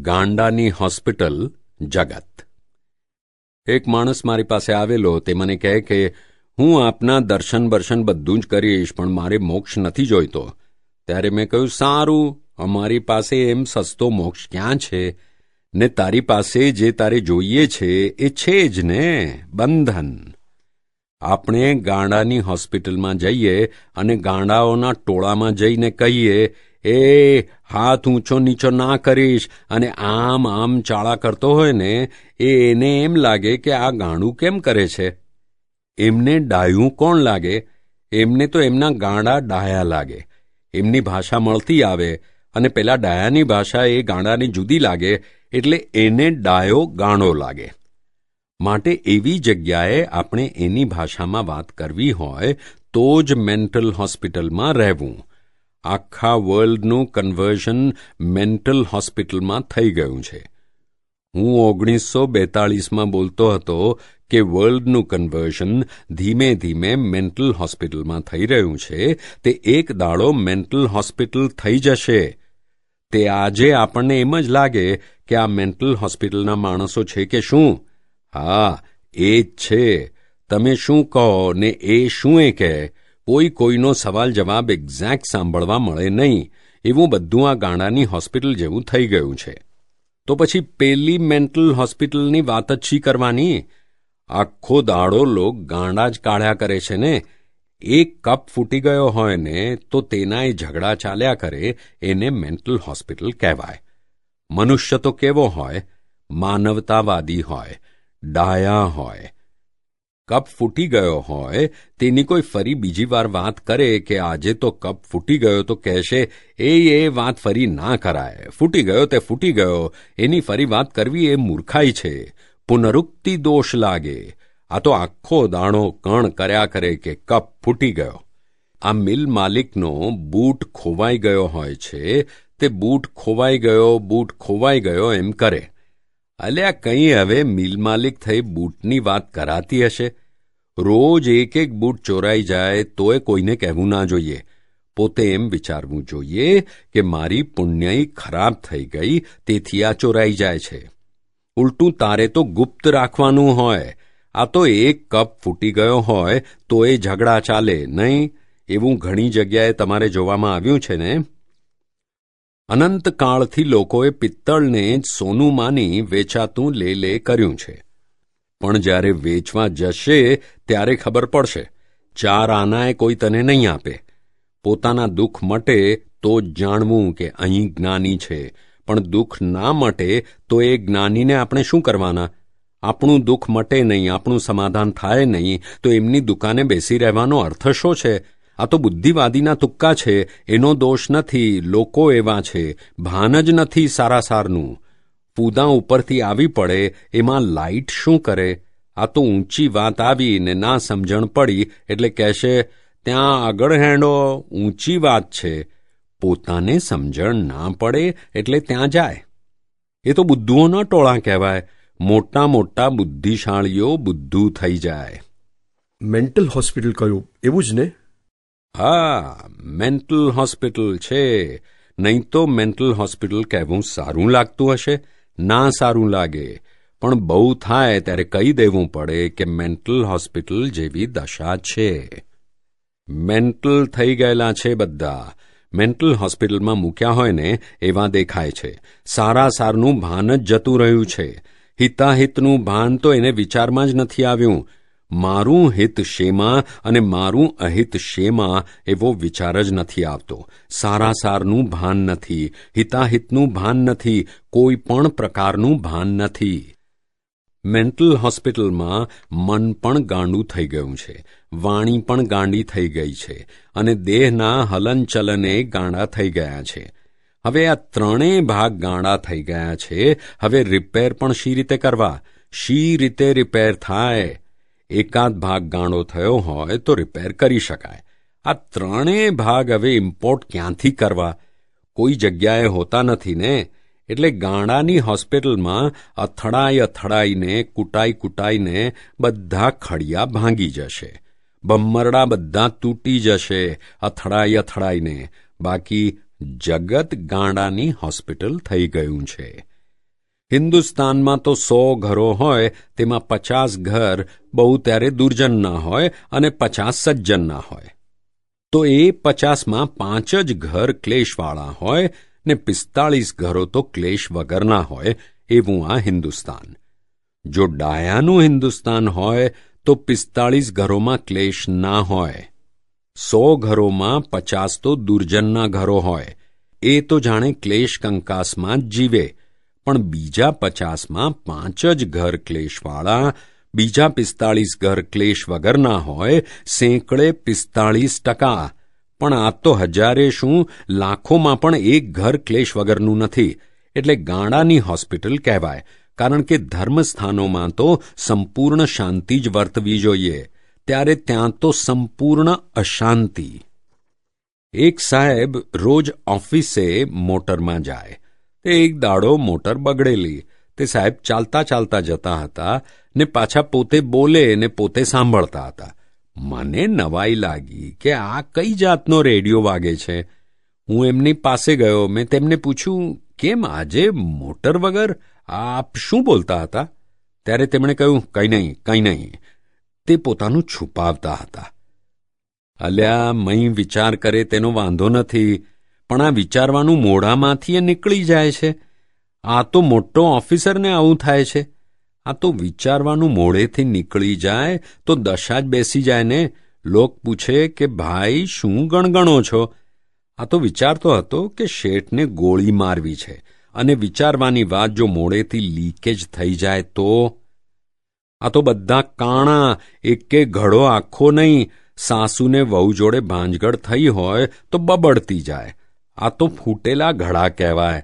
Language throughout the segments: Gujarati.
ગાંડાની હોસ્પિટલ જગત. એક માણસ મારી પાસે આવેલો, તે મને કહે કે, હું આપના દર્શન બર્શન બધું જ કરીશ, પણ મારે મોક્ષ નથી જોઈતો. ત્યારે મેં કહ્યું, સારું, અમારી પાસે એમ સસ્તો મોક્ષ ક્યાં છે? ને તારી પાસે જે તારે જોઈએ છે, એ છે જ ને, બંધન. આપણે ગાંડાની હોસ્પિટલમાં જઈએ અને ગાંડાઓના ટોળામાં જઈને કહીએ એ હાથ ઊંચો નીચો ના કરીશ અને આમ આમ ચાળા કરતો હોય ને, એ એને એમ લાગે કે આ ગાણું કેમ કરે છે? એમને ડાયું કોણ લાગે? એમને તો એમના ગાંડા ડાયા લાગે. એમની ભાષા મળતી આવે અને પેલા ડાયાની ભાષા એ ગાંડાની જુદી લાગે એટલે એને ડાયો ગાણો લાગે. માટે એવી જગ્યાએ આપણે એની ભાષામાં વાત કરવી હોય તો જ મેન્ટલ હોસ્પિટલમાં રહેવું. આખા વર્લ્ડનું કન્વર્ઝન મેન્ટલ હોસ્પિટલમાં થઈ ગયું છે. હું ઓગણીસો બેતાળીસમાં બોલતો હતો કે વર્લ્ડનું કન્વર્ઝન ધીમે ધીમે મેન્ટલ હોસ્પિટલમાં થઈ રહ્યું છે, તે એક દાડો મેન્ટલ હોસ્પિટલ થઈ જશે. તે આજે આપણને એમ જ લાગે કે આ મેન્ટલ હોસ્પિટલના માણસો છે કે શું? હા, એ જ છે. તમે શું કહો ને એ શું એ કહે? કોઈ કોઈનો સવાલ જવાબ એક્ઝેક્ટ સાંભળવા મળે નહીં, એવું બધું આ ગાંડાની હોસ્પિટલ જેવું થઈ ગયું છે. તો પછી પેલી મેન્ટલ હોસ્પિટલની વાત જ શી કરવાની? આખો દાડો લોક ગાંડા જ કાઢ્યા કરે છે ને. એક કપ ફૂટી ગયો હોય ને, તો તેના એ ઝઘડા ચાલ્યા કરે એને મેન્ટલ હોસ્પિટલ કહેવાય. મનુષ્ય તો કેવો હોય? માનવતાવાદી હોય, ડાયા હોય કપ ફૂટી ગયો હોય, તેની કોઈ ફરી બીજી વાર વાત કરે કે આજે તો કપ ફૂટી ગયો તો કહેશે, એ એ વાત ફરી ના કરાય. ફૂટી ગયો તે ફૂટી ગયો. એની ફરી વાત કરવી એ મૂર્ખાઈ છે. પુનરુક્તિ દોષ લાગે. આ તો આખો દાણો કણ કર્યા કરે કે કપ ફૂટી ગયો. આ મિલ માલિકનો બૂટ ખોવાઈ ગયો હોય છે, તે બૂટ ખોવાઈ ગયો, બૂટ ખોવાઈ ગયો એમ કરે. અલ્યા, કંઈ હવે મિલ માલિક થઈ બૂટની વાત કરાતી હશે? રોજ એક એક બૂટ ચોરાઈ જાય તોય કોઈને કહેવું ના જોઈએ. પોતે એમ વિચારવું જોઈએ કે મારી પુણ્યઈ ખરાબ થઈ ગઈ, તેથી આ ચોરાઈ જાય છે. ઉલટું તારે તો ગુપ્ત રાખવાનું હોય. આ તો એક કપ ફૂટી ગયો હોય તો એ ઝઘડા ચાલે, નહીં? એવું ઘણી જગ્યાએ તમારે જોવામાં આવ્યું છે ને? અનંતકાળથી લોકોએ પિત્તળને જ સોનું માની વેચાતું લે લે કર્યું છે. પણ જ્યારે વેચવા જશે ત્યારે ખબર પડશે, ચાર આનાએ કોઈ તને નહીં આપે. પોતાના દુઃખ મટે તો જ જાણવું કે અહીં જ્ઞાની છે, પણ દુઃખ ના મટે તો એ જ્ઞાનીને આપણે શું કરવાના? આપણું દુઃખ મટે નહીં, આપણું સમાધાન થાય નહીં, તો એમની દુકાને બેસી રહેવાનો અર્થ શું છે? આ તો બુદ્ધિવાદીના તુક્કા છે, એનો દોષ નથી, લોકો એવા છે, ભાન જ નથી સારા સારનું પૂદા ઉપરથી આવી પડે, એમાં લાઇટ શું કરે? આ તો ઊંચી વાત આવી ને ના સમજણ પડી, એટલે કહેશે, ત્યાં આગળ હેંડો, ઊંચી વાત છે. પોતાને સમજણ ના પડે, એટલે ત્યાં જાય. એ તો બુદ્ધુઓના ટોળા કહેવાય. મોટા મોટા બુદ્ધિશાળીઓ બુદ્ધુ થઈ જાય. મેન્ટલ હોસ્પિટલ કહ્યું એવું જ ને? હા મેન્ટલ હોસ્પિટલ છે. નહીં તો મેન્ટલ હોસ્પિટલ કહેવું સારું લાગતું હશે. ના સારું લાગે. પણ બહુ થાય ત્યારે કહી દેવું પડે કે મેન્ટલ હોસ્પિટલ જેવી દશા છે. મેન્ટલ થઈ ગયેલા છે બધા. મેન્ટલ હોસ્પિટલમાં મૂક્યા હોય ને, એવા દેખાય છે. સારા સારનું ભાન જ જતું રહ્યું છે. હિતાહિતનું ભાન તો એને વિચારમાં જ નથી આવ્યું. મારું હિત શેમાં અને મારું અહિત શેમાં એવો વિચાર જ નથી આવતો. સારા સારનું ભાન નથી, હિતાહિતનું ભાન નથી, કોઈ પણ પ્રકારનું ભાન નથી. મેન્ટલ હોસ્પિટલમાં મન પણ ગાંડું થઈ ગયું છે, વાણી પણ ગાંડી થઈ ગઈ છે અને દેહના હલનચલને ગાંડા થઈ ગયા છે. હવે આ ત્રણેય ભાગ ગાંડા થઈ ગયા છે, હવે રિપેર પણ શી રીતે કરવા? શી રીતે રિપેર થાય? એકાદ ભાગ ગાંડો થયો હોય તો રિપેર કરી શકાય. આ ત્રણેય ભાગ હવે ઇમ્પોર્ટ ક્યાંથી કરવા? કોઈ જગ્યાએ હોતા નથી ને? એટલે ગાંડાની હોસ્પિટલમાં અથડાઈ અથડાઈને, કૂટાઈ કૂટાઈને બધા ખડિયા ભાંગી જશે. બમ્મરડા બધા તૂટી જશે, અથડાઈ અથડાઈને. બાકી જગત ગાંડાની હોસ્પિટલ થઈ ગયું છે. હિન્દુસ્તાનમાં તો સો ઘરો હોય, તેમાં પચાસ ઘર બહુ ત્યારે દુર્જનના હોય અને પચાસ સજ્જનના હોય. તો એ પચાસમાં પાંચ જ ઘર ક્લેશવાળા હોય ને પિસ્તાળીસ ઘરો તો ક્લેશ વગરના હોય એવું આ હિન્દુસ્તાન. જો ડાયાનું હિન્દુસ્તાન હોય, તો પિસ્તાળીસ ઘરોમાં ક્લેશ ના હોય. સો ઘરોમાં પચાસ તો દુર્જનના ઘરો હોય. એ તો જાણે ક્લેશ કંકાસમાં જીવે. પણ બીજા પચાસમાં પાંચ જ ઘર ક્લેશવાળા, બીજા પિસ્તાળીસ ઘર ક્લેશ વગરના હોય, સેંકડે પિસ્તાળીસ ટકા. પણ આ તો હજારે શું, લાખોમાં પણ એક ઘર ક્લેશ વગરનું નથી. એટલે ગાંડાની હોસ્પિટલ કહેવાય. કારણ કે ધર્મસ્થાનોમાં તો સંપૂર્ણ શાંતિ જ વર્તવી જોઈએ. ત્યારે ત્યાં તો સંપૂર્ણ અશાંતિ. એક સાહેબ રોજ ઓફિસે મોટરમાં જાય. તે એક દાડો મોટર બગડેલી. તે સાહેબ ચાલતા ચાલતા જતા હતા ને પાછા પોતે બોલે ને પોતે સાંભળતા હતા. મને નવાઈ લાગી કે આ કઈ જાતનો રેડિયો વાગે છે? હું એમની પાસે ગયો. મેં તેમને પૂછ્યું, કેમ આજે મોટર વગર? આપ શું બોલતા હતા? ત્યારે તેમણે કહ્યું, કંઈ નહીં કંઈ નહીં. તે પોતાનું છુપાવતા હતા. અલ્યા, મય વિચાર કરે, તેનો વાંધો નથી. પણ આ વિચારવાનું મોઢામાંથી એ નીકળી જાય છે. આ તો મોટો ઓફિસરને આવું થાય છે. આ તો વિચારવાનું મોઢેથી નીકળી જાય તો દશા જ બેસી જાય ને. લોક પૂછે કે, ભાઈ, શું ગણગણો છો? આ તો વિચારતો હતો કે શેઠને ગોળી મારવી છે અને વિચારવાની વાત જો મોડેથી લીકેજ થઈ જાય તો? આ તો બધા કાણા, એકે ઘડો આખો નહીં. સાસુને વહુ જોડે ભાંજગડ થઈ હોય તો બબડતી જાય. આ તો ફૂટેલા ઘડા કહેવાય.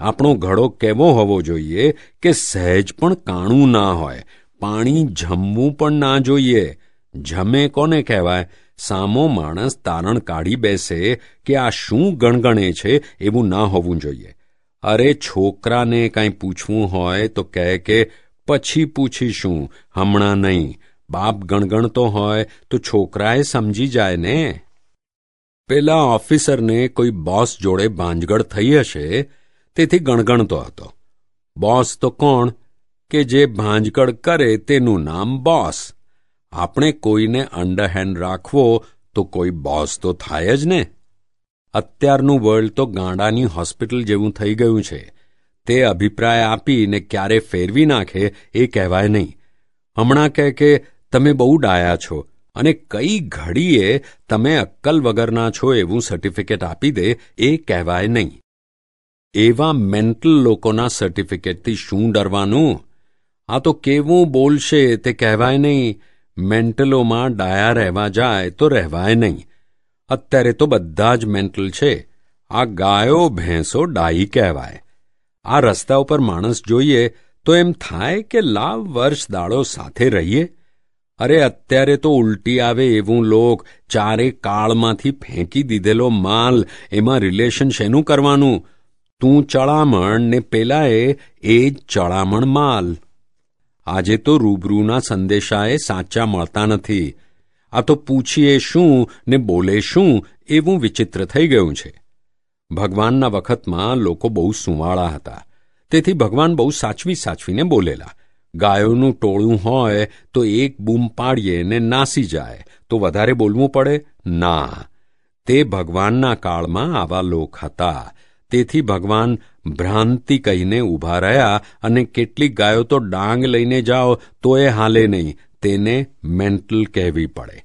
આપણો ઘડો કેવો હોવો જોઈએ કે સહેજ પણ કાણું ના હોય, પાણી જમવું પણ ના જોઈએ. જમે કોને કહેવાય? સામો માણસ તારણ કાઢી બેસે કે આ શું ગણગણે છે એવું ના હોવું જોઈએ. અરે છોકરાને કાંઈ પૂછવું હોય તો કહે કે, પછી પૂછીશું, હમણાં નહીં. બાપ ગણગણતો હોય તો છોકરાએ સમજી જાય ને. પેલા ઓફિસરને કોઈ બોસ જોડે ભાંજગડ થઈ હશે, તેથી ગણગણતો હતો. બોસ તો કોણ કે જે ભાંજકડ કરે તેનું નામ બોસ? આપણે કોઈને અંડરહેન્ડ રાખવો તો કોઈ બોસ તો થાય જ ને? અત્યારનું વર્લ્ડ તો ગાંડાની હોસ્પિટલ જેવું થઈ ગયું છે. તે અભિપ્રાય આપીને ક્યારે ફેરવી નાખે એ કહેવાય નહીં. હમણાં કહે કે, તમે બહુ ડાયા છો. અને કઈ ઘડીએ તમે અક્કલ વગરના છો એવું સર્ટિફિકેટ આપી દે, એ કહેવાય નહીં. એવા મેન્ટલ લોકોના સર્ટિફિકેટથી શું ડરવાનું? આ તો કેવું બોલશે તે કહેવાય નહીં. મેન્ટલોમાં ડાયા રહેવા જાય તો રહેવાય નહીં. અત્યારે તો બધા જ મેન્ટલ છે. આ ગાયો ભેંસો ડાઈ કહેવાય. આ રસ્તા ઉપર માણસ જોઈએ તો એમ થાય કે લાવ વર્ષ દાડો સાથે રહીએ. અરે, અત્યારે તો ઉલટી આવે એવું લોક. ચારે કાળમાંથી ફેંકી દીધેલો માલ. એમાં રિલેશન શેનું કરવાનું? તું ચડામણ ને પેલાએ એ જ ચળામણ માલ. આજે તો રૂબરૂના સંદેશાએ સાચા મળતા નથી. આ તો પૂછીએ શું ને બોલે શું એવું વિચિત્ર થઈ ગયું છે. ભગવાનના વખતમાં લોકો બહુ સુંવાળા હતા. તેથી ભગવાન બહુ સાચવી સાચવીને બોલેલા. ગાયોનું ટોળું હોય તો એક બૂમ પાડીએ ને નાસી જાય. તો વધારે બોલવું પડે? ના. તે ભગવાનના કાળમાં આવા લોક હતા. તેથી ભગવાન ભ્રાંતિ કહીને ઊભા રહ્યા અને કેટલીક ગાયો તો ડાંગ લઈને જાઓ તો એ હાલે નહીં. તેને મેન્ટલ કહેવી પડે.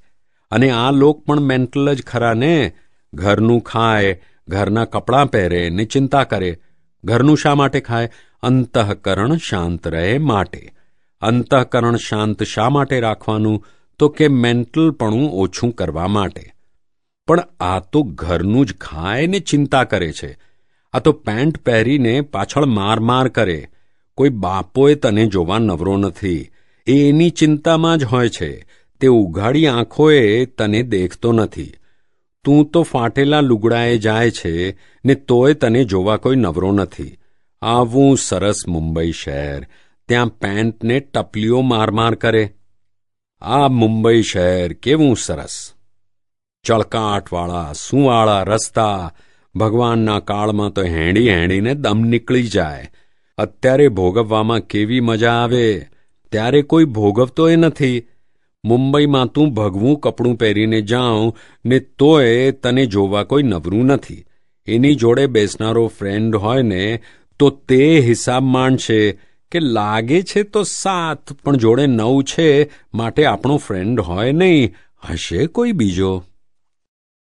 અને આ લોક પણ મેન્ટલ જ ખરા ને? ઘરનું ખાય, ઘરના કપડાં પહેરે ને ચિંતા કરે. ઘરનું શા માટે ખાય? અંતઃકરણ શાંત રહે માટે. અંતઃકરણ શાંત શા માટે રાખવાનું? તો કે મેન્ટલપણું ઓછું કરવા માટે. પણ આ તો ઘરનું જ ખાય ને ચિંતા કરે છે. આ તો પેન્ટ પહેરીને પાછળ માર માર કરે. કોઈ બાપોએ તને જોવા નવરો નથી. એ એની ચિંતામાં જ હોય છે. તે ઉઘાડી આંખોએ તને દેખતો નથી. તું તો ફાટેલા લુગડાએ જાય છે ને તોય તને જોવા કોઈ નવરો નથી. આવું સરસ મુંબઈ શહેર. ત્યાં પેન્ટને ટપલીઓ માર માર કરે. આ મુંબઈ શહેર કેવું સરસ. ચળકાટવાળા, સુંવાળા રસ્તા. ભગવાનના કાળમાં તો હેંડી હેંડીને દમ નીકળી જાય. અત્યારે ભોગવવામાં કેવી મજા આવે. ત્યારે કોઈ ભોગવતોય નથી. મુંબઈમાં તું ભગવું કપડું પહેરીને જાઉં ને તોય તને જોવા કોઈ નવરું નથી. એની જોડે બેસનારો ફ્રેન્ડ હોય ને તો તે હિસાબ માંડશે કે લાગે છે તો સાત, પણ જોડે નવ છે, માટે આપણો ફ્રેન્ડ હોય નહીં. હશે કોઈ બીજો?